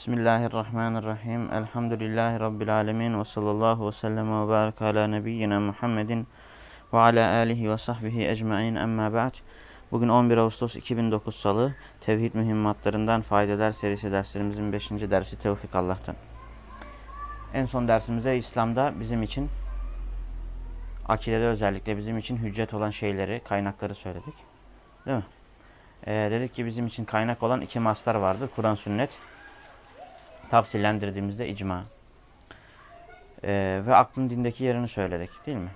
Bismillahirrahmanirrahim. Elhamdülillahi Rabbil alemin. Ve sallallahu ve sellem ve barik ala nebiyyina Muhammedin ve ala alihi ve sahbihi ecmain emma ba'd. Bugün 11 Ağustos 2009 Salı. Tevhid mühimmatlarından faydeler serisi derslerimizin 5. dersi Tevfik Allah'tan. En son dersimizde İslam'da bizim için akidede özellikle bizim için hüccet olan şeyleri, kaynakları söyledik. Değil mi? Ee, dedik ki bizim için kaynak olan iki maslar vardı. Kur'an, sünnet tafsillendirdiğimizde icma. Ee, ve aklın dindeki yerini söyledik değil mi?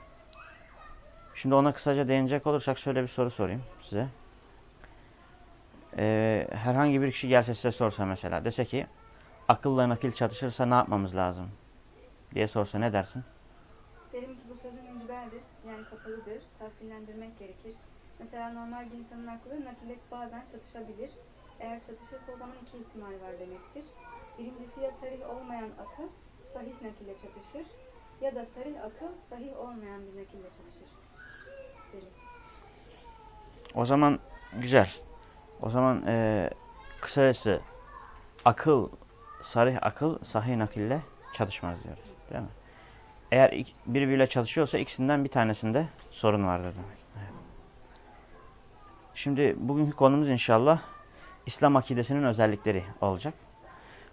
Şimdi ona kısaca değinecek olursak şöyle bir soru sorayım size. Ee, herhangi bir kişi gelse size sorsa mesela dese ki akılla nakil çatışırsa ne yapmamız lazım diye sorsa ne dersin? Derim ki bu sözün mücbeldir, yani kapalıdır, tahsillendirmek gerekir. Mesela normal bir insanın aklı nakille bazen çatışabilir. Eğer çatışırsa o zaman iki ihtimal var demektir. Birincisi ya sarih olmayan akıl sahih nakille çatışır ya da sarih akıl sahih olmayan bir nakille çatışır. Derim. O zaman güzel. O zaman e, kısacası akıl, sarih akıl sahih nakille çatışmaz diyoruz. Değil mi? Eğer birbiriyle çalışıyorsa ikisinden bir tanesinde sorun vardır demek. Evet. Şimdi bugünkü konumuz inşallah İslam akidesinin özellikleri olacak.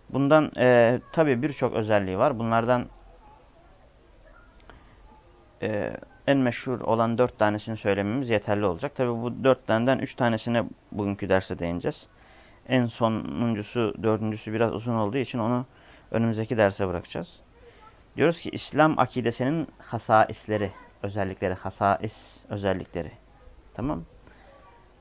Bundan e, tabii birçok özelliği var. Bunlardan e, en meşhur olan dört tanesini söylememiz yeterli olacak. Tabii bu dört taneden üç tanesine bugünkü derste değineceğiz. En sonuncusu, dördüncüsü biraz uzun olduğu için onu önümüzdeki derse bırakacağız. Diyoruz ki İslam akidesinin hasaisleri, özellikleri, hasais özellikleri. Tamam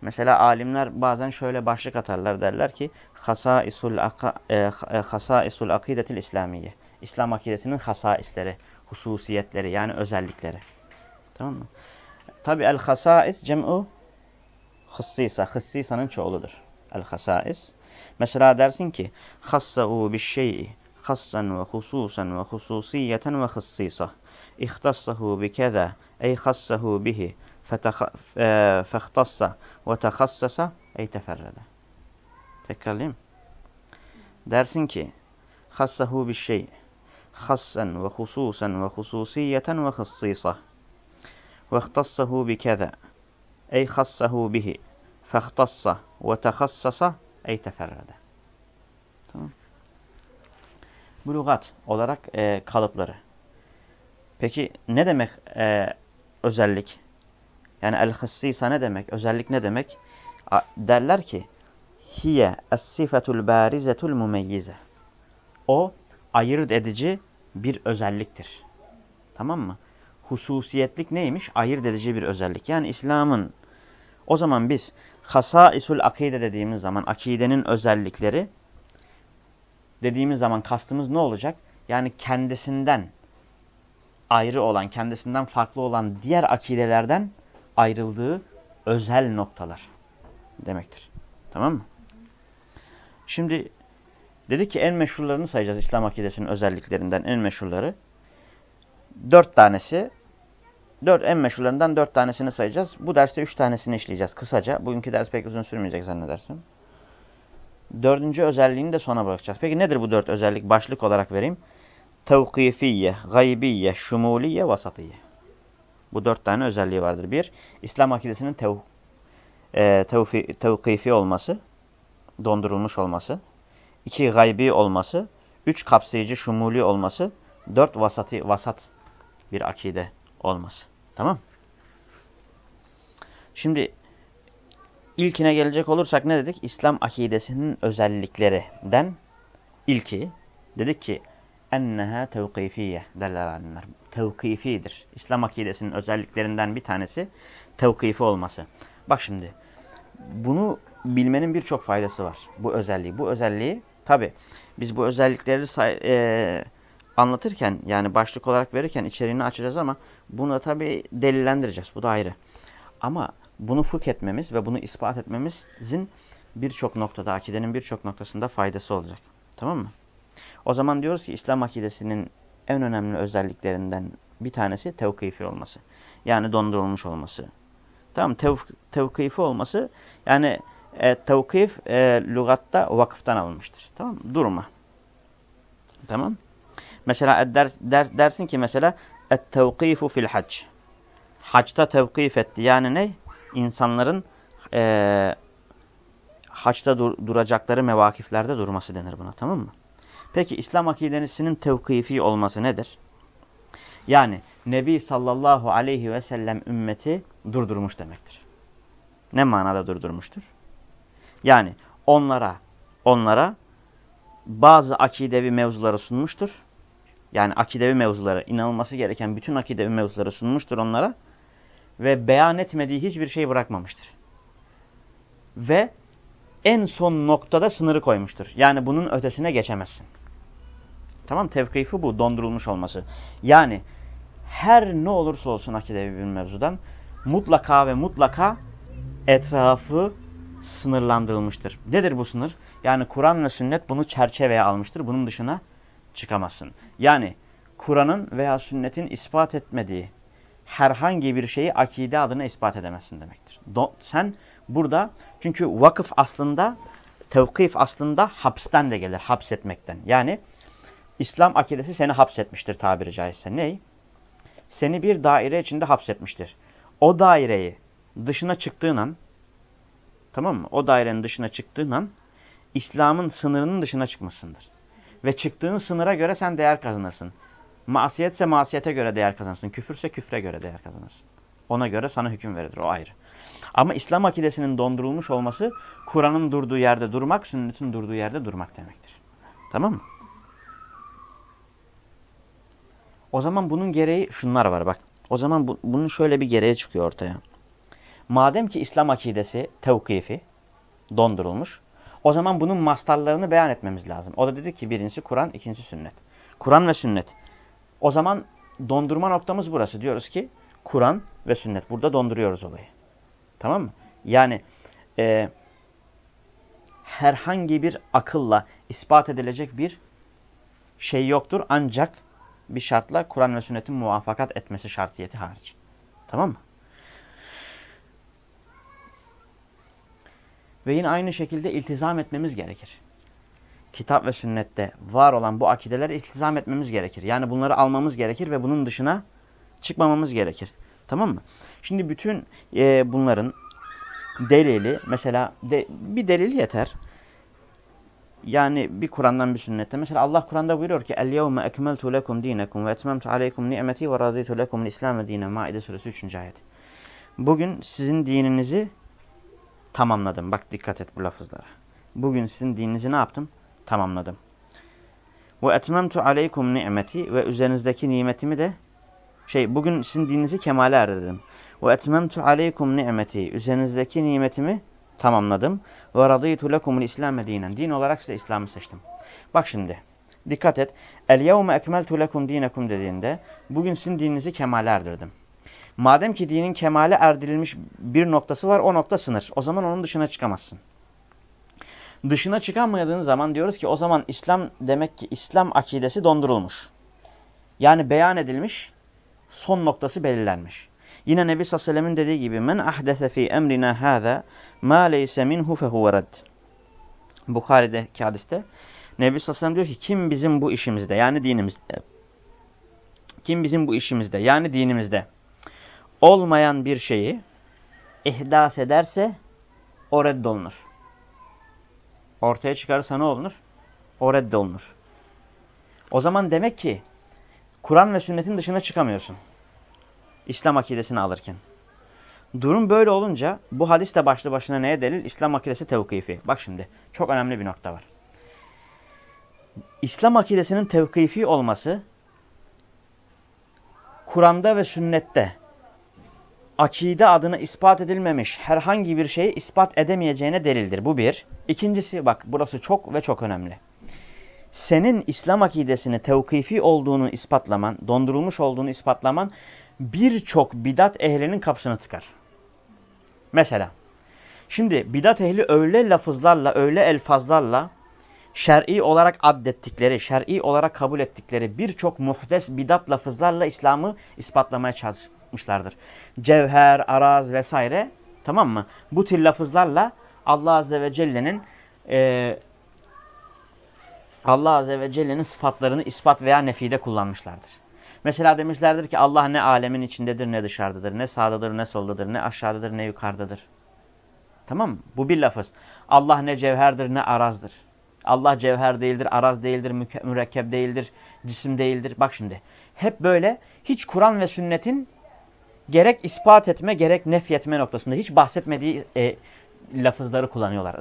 Mesela alimler bazen şöyle başlık atarlar derler ki hasaisul aka, e, e, hasaisul akidetil İslamiye. İslam akidesinin hasaisleri, hususiyetleri yani özellikleri. Tamam mı? Tabi el hasais cem'u hıssisa. Hıssisanın çoğuludur. El hasais. Mesela dersin ki hassa'u bir şey'i hassan ve hususan ve hususiyeten ve hıssisa. İhtassahu bi keza ey hassahu bihi fehtassa ve tehassasa ey teferrede. Tekrarlayayım. Dersin ki hassahu bir şey hassen ve hususen ve hususiyeten ve hıssisa ve ihtassahu bi keza ey hassahu bihi fehtassa ve tehassasa ey teferrede. Tamam. Bu lügat olarak e, kalıpları. Peki ne demek e, özellik? Yani el-hıssisa ne demek? Özellik ne demek? Derler ki hiye es-sifetul barizetul mumeyyize. O ayırt edici bir özelliktir. Tamam mı? Hususiyetlik neymiş? Ayırt edici bir özellik. Yani İslam'ın o zaman biz hasaisul akide dediğimiz zaman akidenin özellikleri dediğimiz zaman kastımız ne olacak? Yani kendisinden ayrı olan, kendisinden farklı olan diğer akidelerden ayrıldığı özel noktalar demektir. Tamam mı? Şimdi dedik ki en meşhurlarını sayacağız İslam akidesinin özelliklerinden en meşhurları. Dört tanesi, dört en meşhurlarından dört tanesini sayacağız. Bu derste üç tanesini işleyeceğiz kısaca. Bugünkü ders pek uzun sürmeyecek zannedersin. Dördüncü özelliğini de sona bırakacağız. Peki nedir bu dört özellik? Başlık olarak vereyim. Tevkifiye, gaybiye, şumuliye, vasatiye. Bu dört tane özelliği vardır. Bir, İslam akidesinin tev, e, tevfi, tevkifi olması, dondurulmuş olması. İki, gaybi olması. Üç, kapsayıcı, şumuli olması. Dört, vasati, vasat bir akide olması. Tamam Şimdi ilkine gelecek olursak ne dedik? İslam akidesinin özelliklerinden ilki dedik ki enneha tevkifiye derler alimler. Tevkifidir. İslam akidesinin özelliklerinden bir tanesi tevkifi olması. Bak şimdi bunu bilmenin birçok faydası var. Bu özelliği. Bu özelliği tabi biz bu özellikleri e, anlatırken yani başlık olarak verirken içeriğini açacağız ama bunu tabi delillendireceğiz. Bu da ayrı. Ama bunu fıkh etmemiz ve bunu ispat etmemizin birçok noktada, akidenin birçok noktasında faydası olacak. Tamam mı? O zaman diyoruz ki İslam akidesinin en önemli özelliklerinden bir tanesi tevkifi olması. Yani dondurulmuş olması. Tamam tev tevkifi olması yani e, tevkif e, lügatta vakıftan alınmıştır. Tamam? Durma. Tamam. Mesela der, der, dersin ki mesela et-tevkifu fil hac. Haçta tevkif etti. Yani ne? İnsanların e, haçta dur, duracakları mevakiflerde durması denir buna. Tamam mı? Peki İslam akidesinin tevkifi olması nedir? Yani Nebi sallallahu aleyhi ve sellem ümmeti durdurmuş demektir. Ne manada durdurmuştur? Yani onlara onlara bazı akidevi mevzuları sunmuştur. Yani akidevi mevzuları, inanılması gereken bütün akidevi mevzuları sunmuştur onlara. Ve beyan etmediği hiçbir şey bırakmamıştır. Ve en son noktada sınırı koymuştur. Yani bunun ötesine geçemezsin. Tamam tevkifi bu dondurulmuş olması. Yani her ne olursa olsun akidevi bir mevzudan mutlaka ve mutlaka etrafı sınırlandırılmıştır. Nedir bu sınır? Yani Kur'an ve sünnet bunu çerçeveye almıştır. Bunun dışına çıkamazsın. Yani Kur'an'ın veya sünnetin ispat etmediği herhangi bir şeyi akide adına ispat edemezsin demektir. Do sen burada çünkü vakıf aslında tevkif aslında hapisten de gelir. Hapsetmekten. Yani İslam akidesi seni hapsetmiştir tabiri caizse. Ney? Seni bir daire içinde hapsetmiştir. O daireyi dışına çıktığın an tamam mı? O dairenin dışına çıktığın an İslam'ın sınırının dışına çıkmışsındır. Ve çıktığın sınıra göre sen değer kazanırsın. Masiyetse masiyete göre değer kazanırsın. Küfürse küfre göre değer kazanırsın. Ona göre sana hüküm verilir. O ayrı. Ama İslam akidesinin dondurulmuş olması Kur'an'ın durduğu yerde durmak, sünnetin durduğu yerde durmak demektir. Tamam mı? O zaman bunun gereği şunlar var bak. O zaman bu, bunun şöyle bir gereği çıkıyor ortaya. Madem ki İslam akidesi tevkifi dondurulmuş. O zaman bunun mastarlarını beyan etmemiz lazım. O da dedi ki birincisi Kur'an, ikincisi sünnet. Kur'an ve sünnet. O zaman dondurma noktamız burası. Diyoruz ki Kur'an ve sünnet. Burada donduruyoruz olayı. Tamam mı? Yani e, herhangi bir akılla ispat edilecek bir şey yoktur. Ancak bir şartla Kur'an ve sünnetin muvaffakat etmesi şartiyeti hariç. Tamam mı? Ve yine aynı şekilde iltizam etmemiz gerekir. Kitap ve sünnette var olan bu akideleri iltizam etmemiz gerekir. Yani bunları almamız gerekir ve bunun dışına çıkmamamız gerekir. Tamam mı? Şimdi bütün e, bunların delili mesela de, bir delil yeter. Yani bir Kur'an'dan bir sünnette. Mesela Allah Kur'an'da buyuruyor ki lekum dinekum ve etmemtu aleykum ni'meti ve raditu lekum l-İslam'e dine. Maide suresi 3. ayet. Bugün sizin dininizi tamamladım. Bak dikkat et bu lafızlara. Bugün sizin dininizi ne yaptım? Tamamladım. Ve etmemtu aleykum ni'meti ve üzerinizdeki nimetimi de şey bugün sizin dininizi kemale erdirdim. Etmemtu aleykum ni'meti üzerinizdeki nimetimi tamamladım. Ve radıytu lekumul İslam dinen. Din olarak size İslam'ı seçtim. Bak şimdi. Dikkat et. El yevme ekmeltu lekum dinekum dediğinde bugün sizin dininizi kemale erdirdim. Madem ki dinin kemale erdirilmiş bir noktası var o nokta sınır. O zaman onun dışına çıkamazsın. Dışına çıkamadığın zaman diyoruz ki o zaman İslam demek ki İslam akidesi dondurulmuş. Yani beyan edilmiş son noktası belirlenmiş. Yine Nebi sallallahu aleyhi ve sellem'in dediği gibi men ahdese fi emrina hâzâ mâ leyse minhu fehuve redd. Bukhari'deki hadiste Nebi sallallahu aleyhi ve sellem diyor ki kim bizim bu işimizde yani dinimizde kim bizim bu işimizde yani dinimizde olmayan bir şeyi ihdas ederse o reddolunur. Ortaya çıkarsa ne olunur? O reddolunur. O zaman demek ki Kur'an ve sünnetin dışına çıkamıyorsun. İslam akidesini alırken. Durum böyle olunca bu hadis de başlı başına neye delil? İslam akidesi tevkifi. Bak şimdi çok önemli bir nokta var. İslam akidesinin tevkifi olması Kur'an'da ve sünnette akide adına ispat edilmemiş herhangi bir şeyi ispat edemeyeceğine delildir. Bu bir. İkincisi bak burası çok ve çok önemli. Senin İslam akidesini tevkifi olduğunu ispatlaman, dondurulmuş olduğunu ispatlaman birçok bidat ehlinin kapısını tıkar. Mesela şimdi bidat ehli öyle lafızlarla, öyle elfazlarla şer'i olarak addettikleri, şer'i olarak kabul ettikleri birçok muhdes bidat lafızlarla İslam'ı ispatlamaya çalışmışlardır. Cevher, araz vesaire tamam mı? Bu tür lafızlarla Allah Azze ve Celle'nin e, Allah Azze ve Celle'nin sıfatlarını ispat veya nefide kullanmışlardır. Mesela demişlerdir ki Allah ne alemin içindedir ne dışarıdadır, ne sağdadır ne soldadır, ne aşağıdadır ne yukarıdadır. Tamam mı? Bu bir lafız. Allah ne cevherdir ne arazdır. Allah cevher değildir, araz değildir, mürekkep değildir, cisim değildir. Bak şimdi. Hep böyle hiç Kur'an ve sünnetin gerek ispat etme gerek nefyetme noktasında hiç bahsetmediği e, lafızları kullanıyorlar,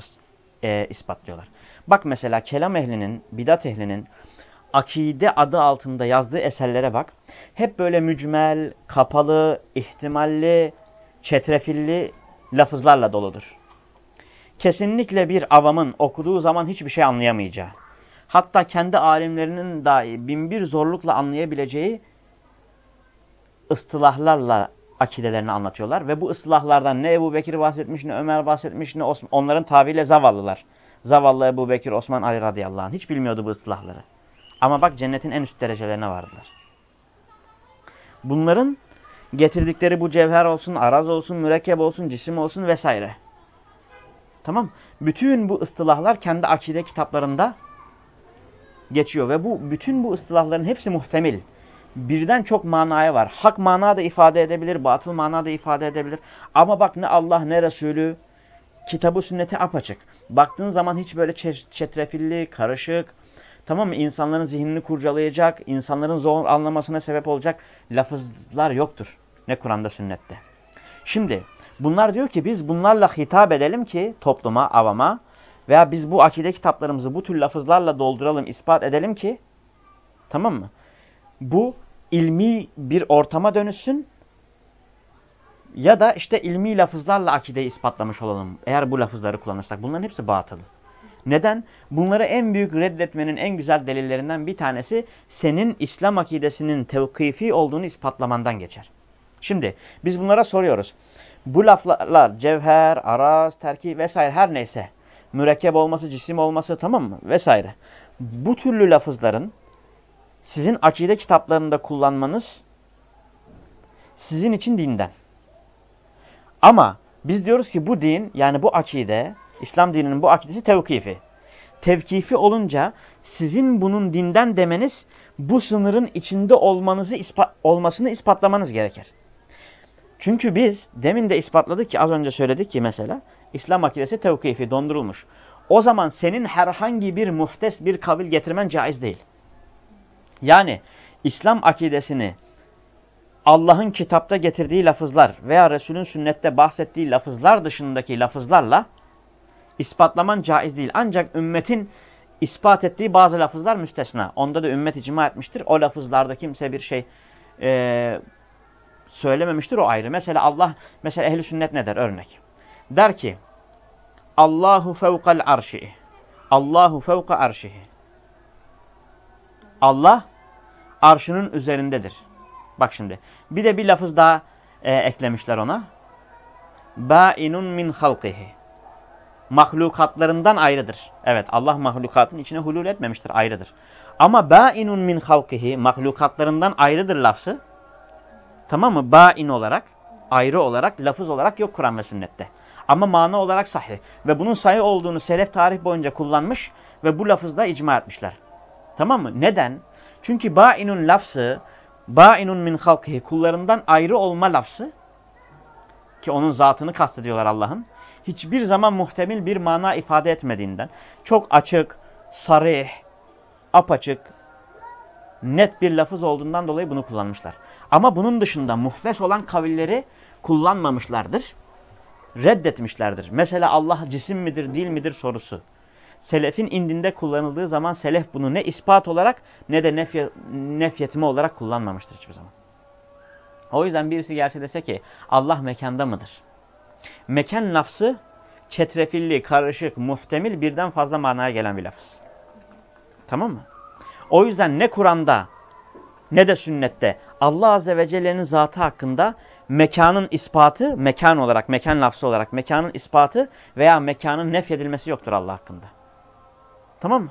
e, ispatlıyorlar. Bak mesela kelam ehlinin, bidat ehlinin akide adı altında yazdığı eserlere bak. Hep böyle mücmel, kapalı, ihtimalli, çetrefilli lafızlarla doludur. Kesinlikle bir avamın okuduğu zaman hiçbir şey anlayamayacağı, hatta kendi alimlerinin dahi binbir zorlukla anlayabileceği ıstılahlarla akidelerini anlatıyorlar. Ve bu ıslahlardan ne Ebu Bekir bahsetmiş, ne Ömer bahsetmiş, ne Osman. Onların tabiriyle zavallılar. Zavallı Ebu Bekir, Osman, Ali radıyallahu anh. Hiç bilmiyordu bu ıslahları. Ama bak cennetin en üst derecelerine vardılar. Bunların getirdikleri bu cevher olsun, araz olsun, mürekkep olsun, cisim olsun vesaire. Tamam. Bütün bu ıstılahlar kendi akide kitaplarında geçiyor. Ve bu bütün bu ıstılahların hepsi muhtemel birden çok manaya var. Hak mana da ifade edebilir, batıl mana da ifade edebilir. Ama bak ne Allah ne Resulü kitabı sünneti apaçık. Baktığın zaman hiç böyle çetrefilli, karışık, tamam mı? İnsanların zihnini kurcalayacak, insanların zor anlamasına sebep olacak lafızlar yoktur. Ne Kur'an'da sünnette. Şimdi bunlar diyor ki biz bunlarla hitap edelim ki topluma, avama veya biz bu akide kitaplarımızı bu tür lafızlarla dolduralım, ispat edelim ki tamam mı? Bu ilmi bir ortama dönüşsün ya da işte ilmi lafızlarla akideyi ispatlamış olalım. Eğer bu lafızları kullanırsak. Bunların hepsi batıl. Neden? Bunları en büyük reddetmenin en güzel delillerinden bir tanesi senin İslam akidesinin tevkifi olduğunu ispatlamandan geçer. Şimdi biz bunlara soruyoruz. Bu laflar cevher, araz, terki vesaire her neyse mürekkep olması, cisim olması tamam mı? Vesaire. Bu türlü lafızların sizin akide kitaplarında kullanmanız sizin için dinden. Ama biz diyoruz ki bu din yani bu akide, İslam dininin bu akidesi tevkifi. Tevkifi olunca sizin bunun dinden demeniz bu sınırın içinde olmanızı ispat, olmasını ispatlamanız gerekir. Çünkü biz demin de ispatladık ki az önce söyledik ki mesela İslam akidesi tevkifi dondurulmuş. O zaman senin herhangi bir muhtes bir kabil getirmen caiz değil. Yani İslam akidesini Allah'ın kitapta getirdiği lafızlar veya Resulün sünnette bahsettiği lafızlar dışındaki lafızlarla ispatlaman caiz değil. Ancak ümmetin ispat ettiği bazı lafızlar müstesna. Onda da ümmet icma etmiştir. O lafızlarda kimse bir şey e, söylememiştir o ayrı. Mesela Allah, mesela ehli sünnet ne der örnek? Der ki Allahu fevkal arşi. Allahu fevka arşihi. Allah arşının üzerindedir. Bak şimdi. Bir de bir lafız daha e, eklemişler ona. Ba'inun min halqihi. Mahlukatlarından ayrıdır. Evet Allah mahlukatın içine hulul etmemiştir ayrıdır. Ama ba'inun min halqihi mahlukatlarından ayrıdır lafzı. Tamam mı? Ba'in olarak ayrı olarak lafız olarak yok Kur'an ve sünnette. Ama mana olarak sahih. Ve bunun sahih olduğunu selef tarih boyunca kullanmış ve bu lafızda icma etmişler. Tamam mı? Neden? Çünkü ba'inun lafzı, ba'inun min halkihi kullarından ayrı olma lafzı ki onun zatını kastediyorlar Allah'ın. Hiçbir zaman muhtemel bir mana ifade etmediğinden çok açık, sarih, apaçık, net bir lafız olduğundan dolayı bunu kullanmışlar. Ama bunun dışında muhtes olan kavilleri kullanmamışlardır. Reddetmişlerdir. Mesela Allah cisim midir değil midir sorusu selefin indinde kullanıldığı zaman selef bunu ne ispat olarak ne de nefye, nefyetme olarak kullanmamıştır hiçbir zaman. O yüzden birisi gelse dese ki Allah mekanda mıdır? Mekan lafzı çetrefilli, karışık, muhtemel birden fazla manaya gelen bir lafız. Tamam mı? O yüzden ne Kur'an'da ne de sünnette Allah Azze ve Celle'nin zatı hakkında mekanın ispatı, mekan olarak, mekan lafzı olarak mekanın ispatı veya mekanın nefyedilmesi yoktur Allah hakkında. Tamam mı?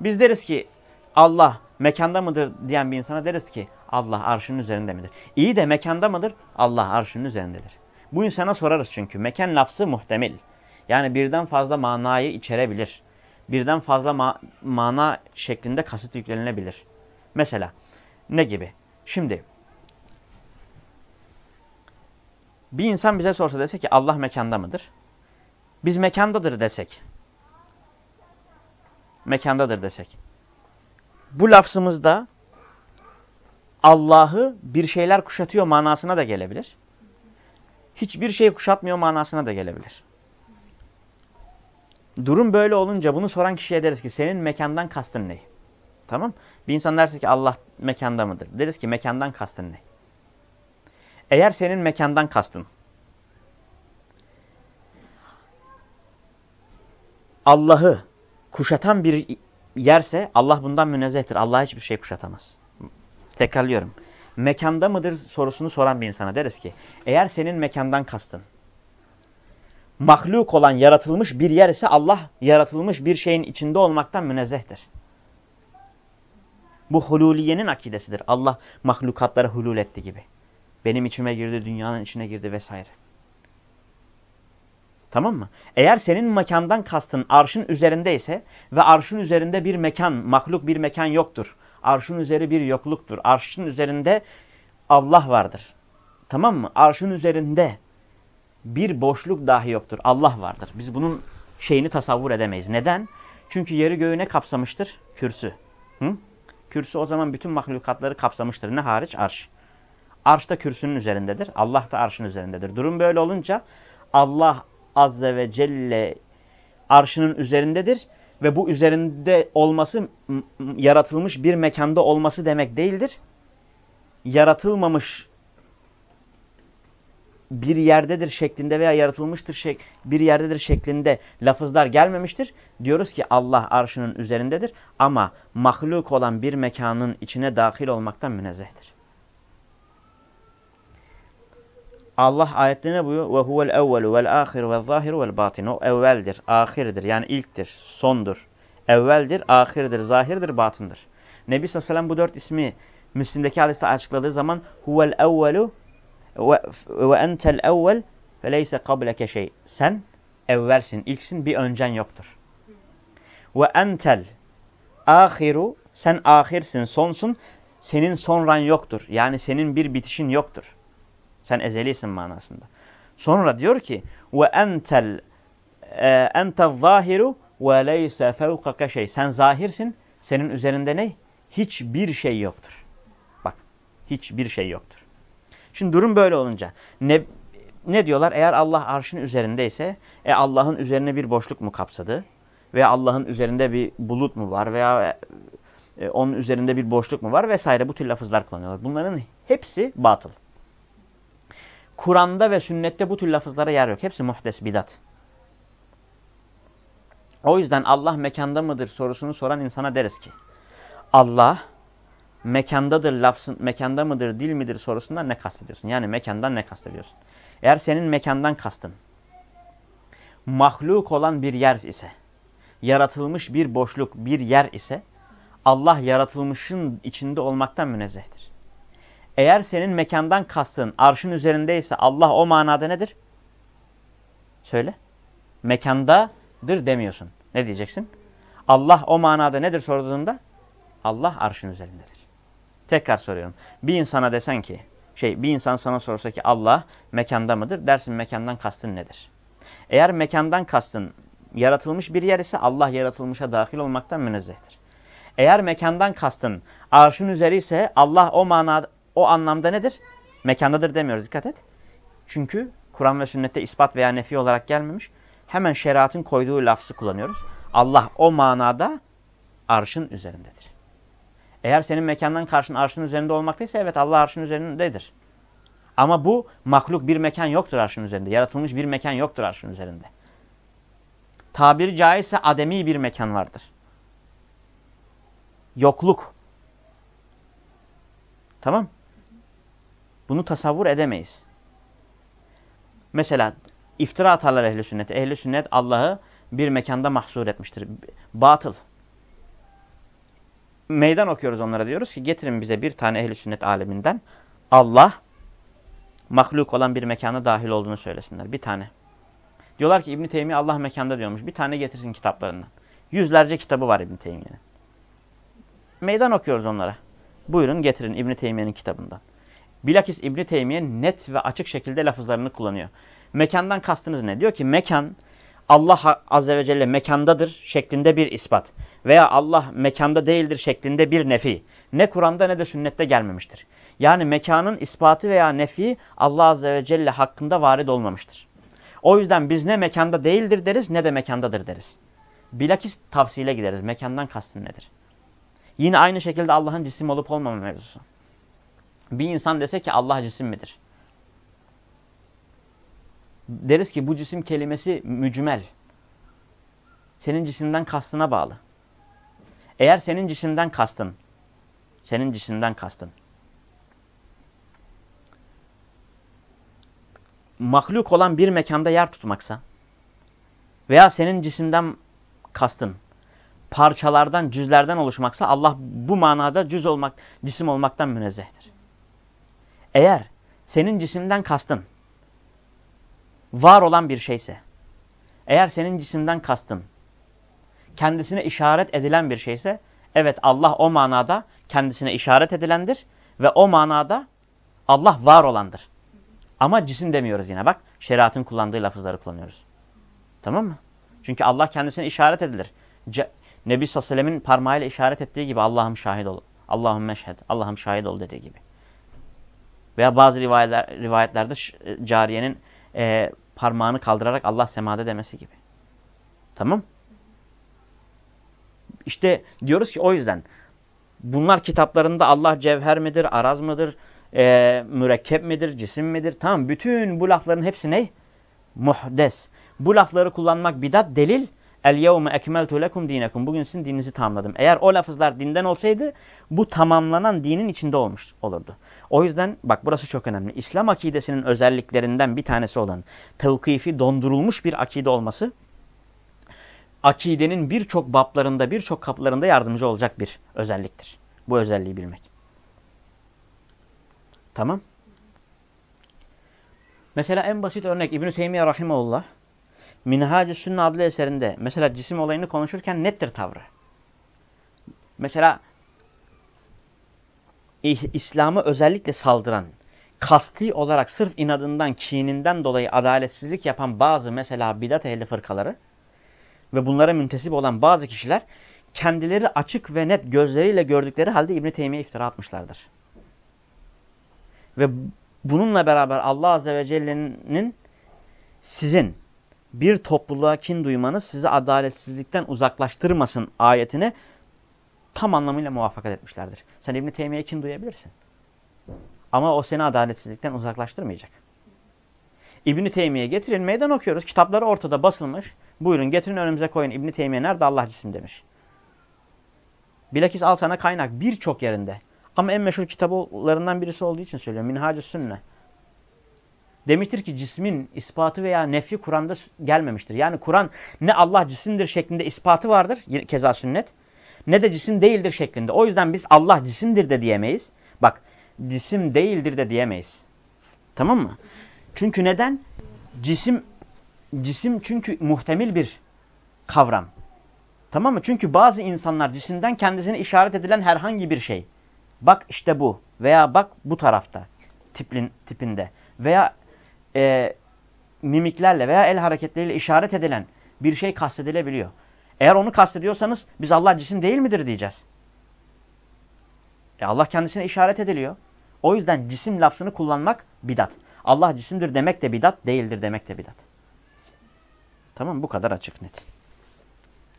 Biz deriz ki Allah mekanda mıdır diyen bir insana deriz ki Allah arşının üzerinde midir? İyi de mekanda mıdır? Allah arşının üzerindedir. Bu insana sorarız çünkü. Mekan lafzı muhtemel. Yani birden fazla manayı içerebilir. birden fazla ma mana şeklinde kasıt yüklenilebilir. Mesela ne gibi? Şimdi bir insan bize sorsa dese ki Allah mekanda mıdır? Biz mekandadır desek. Mekandadır desek. Bu lafzımızda Allah'ı bir şeyler kuşatıyor manasına da gelebilir. Hiçbir şey kuşatmıyor manasına da gelebilir. Durum böyle olunca bunu soran kişiye deriz ki senin mekandan kastın ne? Tamam. Bir insan derse ki Allah mekanda mıdır? Deriz ki mekandan kastın ne? Eğer senin mekandan kastın Allah'ı kuşatan bir yerse Allah bundan münezzehtir. Allah hiçbir şey kuşatamaz. Tekrarlıyorum. Mekanda mıdır sorusunu soran bir insana deriz ki eğer senin mekandan kastın mahluk olan yaratılmış bir yer ise Allah yaratılmış bir şeyin içinde olmaktan münezzehtir. Bu hululiyenin akidesidir. Allah mahlukatlara hulul etti gibi. Benim içime girdi, dünyanın içine girdi vesaire. Tamam mı? Eğer senin mekandan kastın arşın üzerindeyse ve arşın üzerinde bir mekan, mahluk bir mekan yoktur. Arşın üzeri bir yokluktur. Arşın üzerinde Allah vardır. Tamam mı? Arşın üzerinde bir boşluk dahi yoktur. Allah vardır. Biz bunun şeyini tasavvur edemeyiz. Neden? Çünkü yeri göğü ne kapsamıştır? Kürsü. Hı? Kürsü o zaman bütün mahlukatları kapsamıştır. Ne hariç? Arş. Arş da kürsünün üzerindedir. Allah da arşın üzerindedir. Durum böyle olunca Allah Azze ve Celle arşının üzerindedir. Ve bu üzerinde olması yaratılmış bir mekanda olması demek değildir. Yaratılmamış bir yerdedir şeklinde veya yaratılmıştır şek bir yerdedir şeklinde lafızlar gelmemiştir. Diyoruz ki Allah arşının üzerindedir ama mahluk olan bir mekanın içine dahil olmaktan münezzehtir. Allah ayette ne buyuruyor? Ve huvel evvelu vel ahiru vel zahiru vel batin. O evveldir, ahirdir yani ilktir, sondur. Evveldir, ahirdir, zahirdir, batındır. Nebi sallallahu aleyhi ve sellem bu dört ismi Müslim'deki hadiste açıkladığı zaman huvel evvelu ve entel evvel feleyse kableke şey. Sen evvelsin, ilksin, bir öncen yoktur. Ve entel ahiru sen ahirsin, sonsun, senin sonran yoktur. Yani senin bir bitişin yoktur. Sen ezelisin manasında. Sonra diyor ki ve entel e, entel zahiru ve leyse fevkake şey. Sen zahirsin, senin üzerinde ne? Hiçbir şey yoktur. Bak, hiçbir şey yoktur. Şimdi durum böyle olunca ne ne diyorlar? Eğer Allah arşın üzerindeyse e Allah'ın üzerine bir boşluk mu kapsadı? Veya Allah'ın üzerinde bir bulut mu var? Veya e, onun üzerinde bir boşluk mu var? Vesaire bu tür lafızlar kullanıyorlar. Bunların hepsi batıl. Kur'an'da ve sünnette bu tür lafızlara yer yok. Hepsi muhdes bidat. O yüzden Allah mekanda mıdır sorusunu soran insana deriz ki Allah mekandadır lafzın mekanda mıdır dil midir sorusundan ne kastediyorsun? Yani mekandan ne kastediyorsun? Eğer senin mekandan kastın mahluk olan bir yer ise yaratılmış bir boşluk bir yer ise Allah yaratılmışın içinde olmaktan münezzehtir. Eğer senin mekandan kastın arşın üzerindeyse Allah o manada nedir? Söyle. Mekandadır demiyorsun. Ne diyeceksin? Allah o manada nedir sorduğunda? Allah arşın üzerindedir. Tekrar soruyorum. Bir insana desen ki, şey bir insan sana sorsa ki Allah mekanda mıdır? Dersin mekandan kastın nedir? Eğer mekandan kastın yaratılmış bir yer ise Allah yaratılmışa dahil olmaktan münezzehtir. Eğer mekandan kastın arşın üzeri ise Allah o manada o anlamda nedir? Mekandadır demiyoruz dikkat et. Çünkü Kur'an ve sünnette ispat veya nefi olarak gelmemiş. Hemen şeriatın koyduğu lafzı kullanıyoruz. Allah o manada arşın üzerindedir. Eğer senin mekandan karşın arşın üzerinde olmaktaysa evet Allah arşın üzerindedir. Ama bu mahluk bir mekan yoktur arşın üzerinde. Yaratılmış bir mekan yoktur arşın üzerinde. Tabiri caizse ademi bir mekan vardır. Yokluk. Tamam. Bunu tasavvur edemeyiz. Mesela iftira atarlar ehli sünnet. Ehli sünnet Allah'ı bir mekanda mahsur etmiştir. Batıl meydan okuyoruz onlara diyoruz ki getirin bize bir tane ehli sünnet aleminden Allah mahluk olan bir mekana dahil olduğunu söylesinler. Bir tane. Diyorlar ki İbn Teymi Allah mekanda diyormuş. Bir tane getirsin kitaplarından. Yüzlerce kitabı var İbn Teymiye'nin. Meydan okuyoruz onlara. Buyurun getirin İbn Teymiye'nin kitabından. Bilakis İbn Teymiye net ve açık şekilde lafızlarını kullanıyor. Mekandan kastınız ne? Diyor ki mekan Allah azze ve celle mekandadır şeklinde bir ispat veya Allah mekanda değildir şeklinde bir nefi. Ne Kur'an'da ne de sünnette gelmemiştir. Yani mekanın ispatı veya nefi Allah azze ve celle hakkında varid olmamıştır. O yüzden biz ne mekanda değildir deriz ne de mekandadır deriz. Bilakis tavsile gideriz. Mekandan kastın nedir? Yine aynı şekilde Allah'ın cisim olup olmama mevzusu. Bir insan dese ki Allah cisim midir? Deriz ki bu cisim kelimesi mücmel. Senin cisimden kastına bağlı. Eğer senin cisimden kastın, senin cisimden kastın, mahluk olan bir mekanda yer tutmaksa veya senin cisimden kastın parçalardan, cüzlerden oluşmaksa Allah bu manada cüz olmak, cisim olmaktan münezzehtir. Eğer senin cisimden kastın var olan bir şeyse, eğer senin cisimden kastın kendisine işaret edilen bir şeyse, evet Allah o manada kendisine işaret edilendir ve o manada Allah var olandır. Ama cisim demiyoruz yine bak. Şeriatın kullandığı lafızları kullanıyoruz. Tamam mı? Çünkü Allah kendisine işaret edilir. Ce Nebi Sallallahu parmağıyla işaret ettiği gibi Allah'ım şahit ol. Allah'ım meşhed. Allah'ım şahit ol dediği gibi. Veya bazı rivayetler, rivayetlerde e, cariyenin e, parmağını kaldırarak Allah semade demesi gibi. Tamam. İşte diyoruz ki o yüzden bunlar kitaplarında Allah cevher midir, araz mıdır, e, mürekkep midir, cisim midir? Tamam bütün bu lafların hepsi ne? Muhdes. Bu lafları kullanmak bidat delil. El yevme ekmeltu lekum dinekum. Bugün sizin dininizi tamamladım. Eğer o lafızlar dinden olsaydı bu tamamlanan dinin içinde olmuş olurdu. O yüzden bak burası çok önemli. İslam akidesinin özelliklerinden bir tanesi olan tevkifi dondurulmuş bir akide olması akidenin birçok bablarında, birçok kapılarında yardımcı olacak bir özelliktir. Bu özelliği bilmek. Tamam. Mesela en basit örnek İbn-i Teymiye Rahimullah Minhacı Sünne adlı eserinde mesela cisim olayını konuşurken nettir tavrı. Mesela İslam'ı özellikle saldıran, kasti olarak sırf inadından, kininden dolayı adaletsizlik yapan bazı mesela bidat ehli fırkaları ve bunlara müntesip olan bazı kişiler kendileri açık ve net gözleriyle gördükleri halde İbn Teymiye iftira atmışlardır. Ve bununla beraber Allah Azze ve Celle'nin sizin bir topluluğa kin duymanız sizi adaletsizlikten uzaklaştırmasın ayetine tam anlamıyla muvaffakat etmişlerdir. Sen İbn-i kin duyabilirsin. Ama o seni adaletsizlikten uzaklaştırmayacak. İbn-i Teymiye getirin meydan okuyoruz. Kitapları ortada basılmış. Buyurun getirin önümüze koyun. İbn-i Teymiye nerede Allah cisim demiş. Bilakis al sana kaynak birçok yerinde. Ama en meşhur kitaplarından birisi olduğu için söylüyorum. Minhacı Sünne. Demiştir ki cismin ispatı veya nefi Kur'an'da gelmemiştir. Yani Kur'an ne Allah cisimdir şeklinde ispatı vardır. Keza sünnet. Ne de cisim değildir şeklinde. O yüzden biz Allah cisimdir de diyemeyiz. Bak cisim değildir de diyemeyiz. Tamam mı? Çünkü neden? Cisim cisim çünkü muhtemel bir kavram. Tamam mı? Çünkü bazı insanlar cisimden kendisine işaret edilen herhangi bir şey. Bak işte bu veya bak bu tarafta tipin, tipinde veya e, mimiklerle veya el hareketleriyle işaret edilen bir şey kastedilebiliyor. Eğer onu kastediyorsanız biz Allah cisim değil midir diyeceğiz. E Allah kendisine işaret ediliyor. O yüzden cisim lafzını kullanmak bidat. Allah cisimdir demek de bidat, değildir demek de bidat. Tamam bu kadar açık net.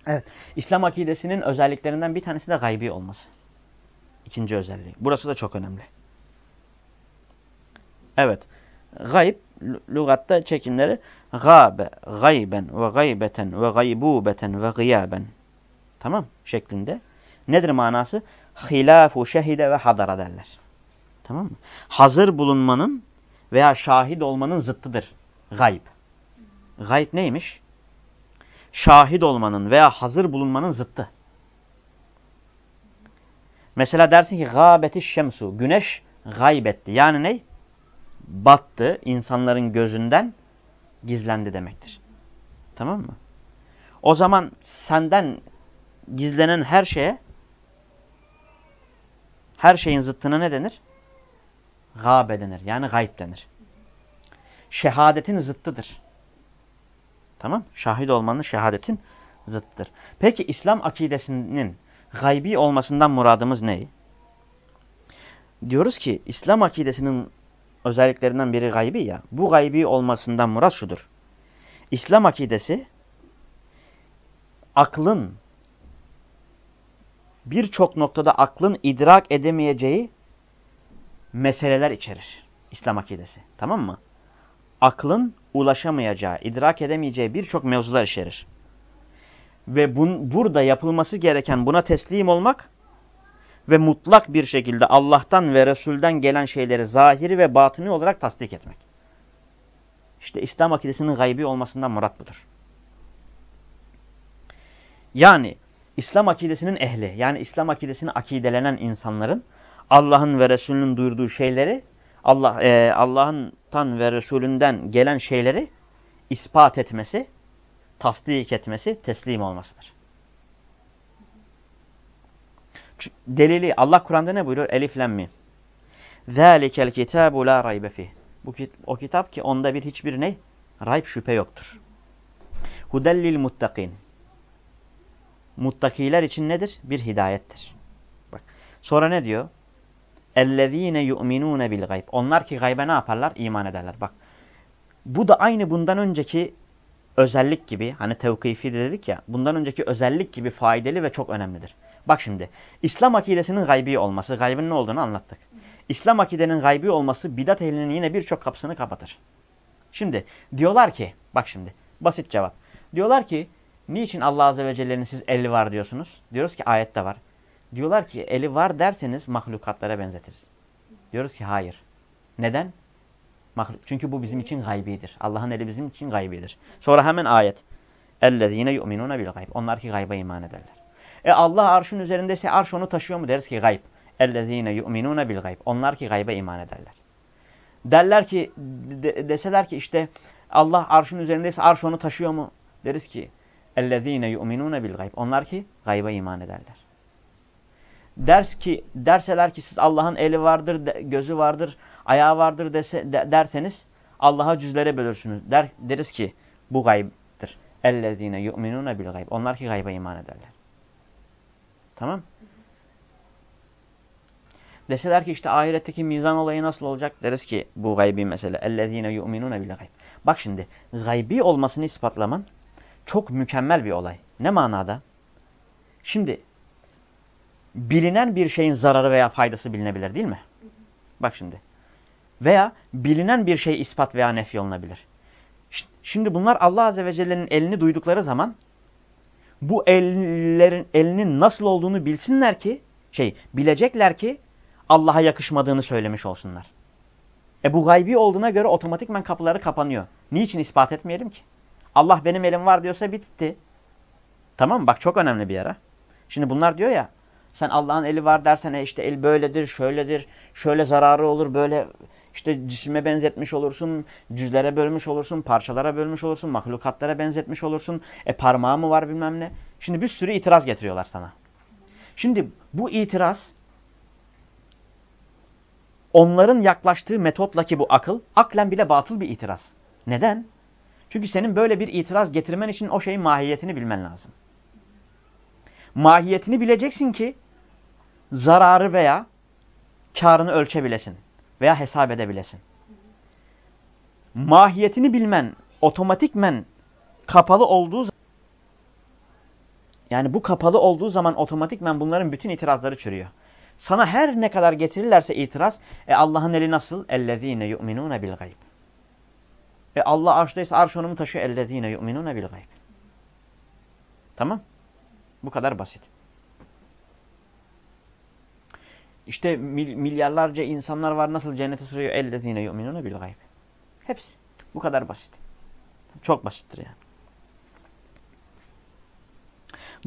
Evet. İslam akidesinin özelliklerinden bir tanesi de gaybi olması. İkinci özelliği. Burası da çok önemli. Evet. Gayb, lügatta çekimleri gabe, gayben ve gaybeten ve gaybubeten ve gıyaben. Tamam şeklinde. Nedir manası? Hilafu şehide ve hadara derler. Tamam mı? Hazır bulunmanın veya şahit olmanın zıttıdır. Gayb. Gayb neymiş? Şahit olmanın veya hazır bulunmanın zıttı. Mesela dersin ki gâbeti şemsu. Güneş gaybetti. Yani ne? Battı. insanların gözünden gizlendi demektir. Tamam mı? O zaman senden gizlenen her şeye her şeyin zıttına ne denir? Gâbe denir. Yani gayb denir. Şehadetin zıttıdır. Tamam? Şahit olmanın şehadetin zıttıdır. Peki İslam akidesinin gaybi olmasından muradımız ne? Diyoruz ki İslam akidesinin özelliklerinden biri gaybi ya. Bu gaybi olmasından murat şudur. İslam akidesi aklın birçok noktada aklın idrak edemeyeceği meseleler içerir. İslam akidesi. Tamam mı? Aklın ulaşamayacağı, idrak edemeyeceği birçok mevzular içerir. Ve bun, burada yapılması gereken buna teslim olmak ve mutlak bir şekilde Allah'tan ve Resul'den gelen şeyleri zahiri ve batını olarak tasdik etmek. İşte İslam akidesinin gaybi olmasından murat budur. Yani İslam akidesinin ehli, yani İslam akidesini akidelenen insanların Allah'ın ve Resulünün duyurduğu şeyleri, Allah e, Allah'tan ve Resulünden gelen şeyleri ispat etmesi, tasdik etmesi, teslim olmasıdır. Delili Allah Kur'an'da ne buyuruyor? Elif lemmi. Zalikel kitabu la raybe fih. Bu o kitap ki onda bir hiçbir ne? Rayb şüphe yoktur. Hudellil muttakin. Muttakiler için nedir? Bir hidayettir. Bak. Sonra ne diyor? Ellezine yu'minune bil gayb. Onlar ki gaybe ne yaparlar? İman ederler. Bak. Bu da aynı bundan önceki özellik gibi hani tevkifi dedik ya bundan önceki özellik gibi faydalı ve çok önemlidir. Bak şimdi İslam akidesinin gaybi olması, gaybın ne olduğunu anlattık. İslam akidenin gaybi olması bidat ehlinin yine birçok kapısını kapatır. Şimdi diyorlar ki, bak şimdi basit cevap. Diyorlar ki niçin Allah Azze ve Celle'nin siz eli var diyorsunuz? Diyoruz ki ayette var. Diyorlar ki eli var derseniz mahlukatlara benzetiriz. Diyoruz ki hayır. Neden? Çünkü bu bizim için gaybidir. Allah'ın eli bizim için gaybidir. Sonra hemen ayet. اَلَّذ۪ينَ يُؤْمِنُونَ بِالْغَيْبِ Onlar ki gayba iman ederler. E Allah arşın üzerindeyse arş onu taşıyor mu deriz ki gayb. Ellezine yu'minune bil gayb. Onlar ki gaybe iman ederler. Derler ki de, deseler ki işte Allah arşın üzerindeyse arş onu taşıyor mu deriz ki ellezine yu'minune bil gayb. Onlar ki gaybe iman ederler. Ders ki derseler ki siz Allah'ın eli vardır, gözü vardır, ayağı vardır dese, de, derseniz Allah'a cüzlere bölürsünüz. Der, deriz ki bu gaybdir. Ellezine yu'minune bil gayb. Onlar ki gayba iman ederler. Tamam. Deseler ki işte ahiretteki mizan olayı nasıl olacak? Deriz ki bu gaybi mesele. اَلَّذ۪ينَ يُؤْمِنُونَ بِالْغَيْبِ Bak şimdi gaybi olmasını ispatlaman çok mükemmel bir olay. Ne manada? Şimdi bilinen bir şeyin zararı veya faydası bilinebilir değil mi? Bak şimdi. Veya bilinen bir şey ispat veya nef olunabilir. Şimdi bunlar Allah Azze ve Celle'nin elini duydukları zaman bu ellerin elinin nasıl olduğunu bilsinler ki şey bilecekler ki Allah'a yakışmadığını söylemiş olsunlar. E bu gaybi olduğuna göre otomatikman kapıları kapanıyor. Niçin ispat etmeyelim ki? Allah benim elim var diyorsa bitti. Tamam? Bak çok önemli bir yere. Şimdi bunlar diyor ya sen Allah'ın eli var dersen e işte el böyledir, şöyledir, şöyle zararı olur, böyle işte cisime benzetmiş olursun, cüzlere bölmüş olursun, parçalara bölmüş olursun, mahlukatlara benzetmiş olursun. E parmağı mı var bilmem ne. Şimdi bir sürü itiraz getiriyorlar sana. Şimdi bu itiraz onların yaklaştığı metotla ki bu akıl, aklen bile batıl bir itiraz. Neden? Çünkü senin böyle bir itiraz getirmen için o şeyin mahiyetini bilmen lazım. Mahiyetini bileceksin ki zararı veya karını ölçebilesin veya hesap edebilesin. Mahiyetini bilmen otomatikmen kapalı olduğu zaman yani bu kapalı olduğu zaman otomatikmen bunların bütün itirazları çürüyor. Sana her ne kadar getirirlerse itiraz, e Allah'ın eli nasıl? Ellezine yu'minune bil gayb. E Allah arştaysa arş onu mu taşıyor? Ellezine yu'minune bil gayb. Tamam? Bu kadar basit. İşte milyarlarca insanlar var nasıl cennete sırıyor? Ellezine yu'minune bil gayb. Hepsi. Bu kadar basit. Çok basittir yani.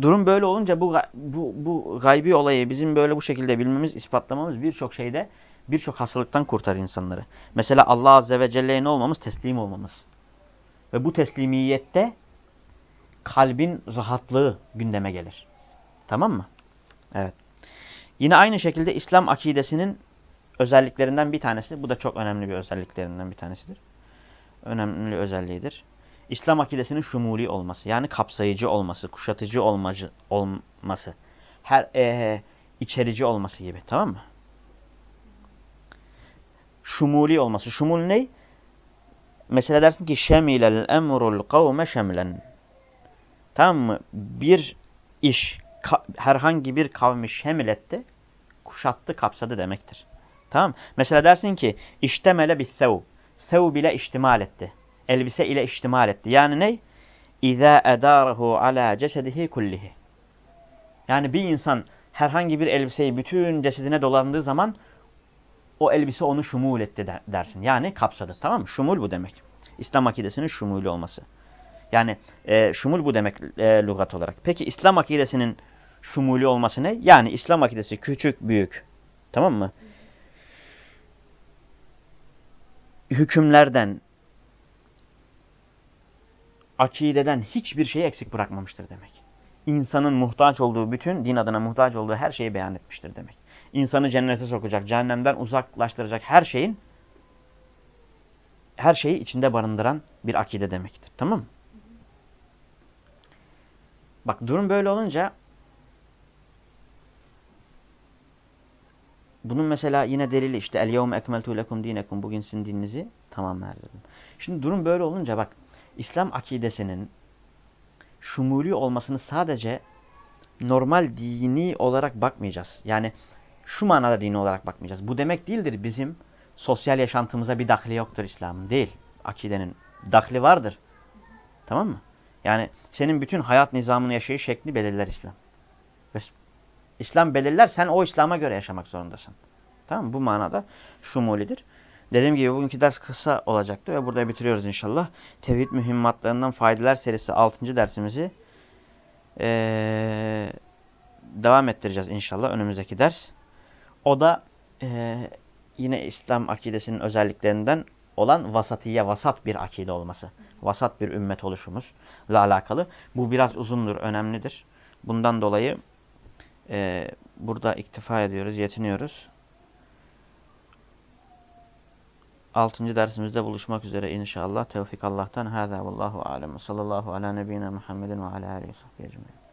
Durum böyle olunca bu bu bu gaybi olayı bizim böyle bu şekilde bilmemiz, ispatlamamız birçok şeyde birçok hastalıktan kurtar insanları. Mesela Allah azze ve celle'ye ne olmamız? Teslim olmamız. Ve bu teslimiyette kalbin rahatlığı gündeme gelir. Tamam mı? Evet. Yine aynı şekilde İslam akidesinin özelliklerinden bir tanesi. Bu da çok önemli bir özelliklerinden bir tanesidir. Önemli özelliğidir. İslam akidesinin şumuli olması. Yani kapsayıcı olması, kuşatıcı olmacı, olması. Her e, içerici olması gibi. Tamam mı? Şumuli olması. Şumul ne? Mesela dersin ki şemilel emrul kavme şemlen. Tamam mı? Bir iş herhangi bir kavmi şemil etti, kuşattı, kapsadı demektir. Tamam Mesela dersin ki iştemele bir sev. Sev bile iştimal etti. Elbise ile iştimal etti. Yani ne? İza edarahu ala cesedihi kullihi. Yani bir insan herhangi bir elbiseyi bütün cesedine dolandığı zaman o elbise onu şumul etti dersin. Yani kapsadı. Tamam mı? Şumul bu demek. İslam akidesinin şumulü olması. Yani e, şumul bu demek e, lügat olarak. Peki İslam akidesinin şumulü olması ne? Yani İslam akidesi küçük büyük. Tamam mı? Hükümlerden, akideden hiçbir şeyi eksik bırakmamıştır demek. İnsanın muhtaç olduğu bütün, din adına muhtaç olduğu her şeyi beyan etmiştir demek. İnsanı cennete sokacak, cehennemden uzaklaştıracak her şeyin, her şeyi içinde barındıran bir akide demektir. Tamam mı? Bak durum böyle olunca bunun mesela yine delili işte el yevme ekmeltu lekum dinekum bugün sizin dininizi tamamladım. Şimdi durum böyle olunca bak İslam akidesinin şumuli olmasını sadece normal dini olarak bakmayacağız. Yani şu manada dini olarak bakmayacağız. Bu demek değildir bizim sosyal yaşantımıza bir dahli yoktur İslam'ın. Değil. Akidenin dahli vardır. Tamam mı? Yani senin bütün hayat nizamını yaşayış şekli belirler İslam. Ve İslam belirler sen o İslam'a göre yaşamak zorundasın. Tamam mı? Bu manada şumulidir. Dediğim gibi bugünkü ders kısa olacaktı ve burada bitiriyoruz inşallah. Tevhid mühimmatlarından faydalar serisi 6. dersimizi ee, devam ettireceğiz inşallah önümüzdeki ders. O da e, yine İslam akidesinin özelliklerinden olan vasatiye, vasat bir akide olması. Vasat bir ümmet oluşumuzla alakalı. Bu biraz uzundur, önemlidir. Bundan dolayı e, burada iktifa ediyoruz, yetiniyoruz. Altıncı dersimizde buluşmak üzere inşallah. Tevfik Allah'tan. Hâzâ vallahu alem. Sallallahu ala nebiyyina Muhammedin ve ala aleyhi ve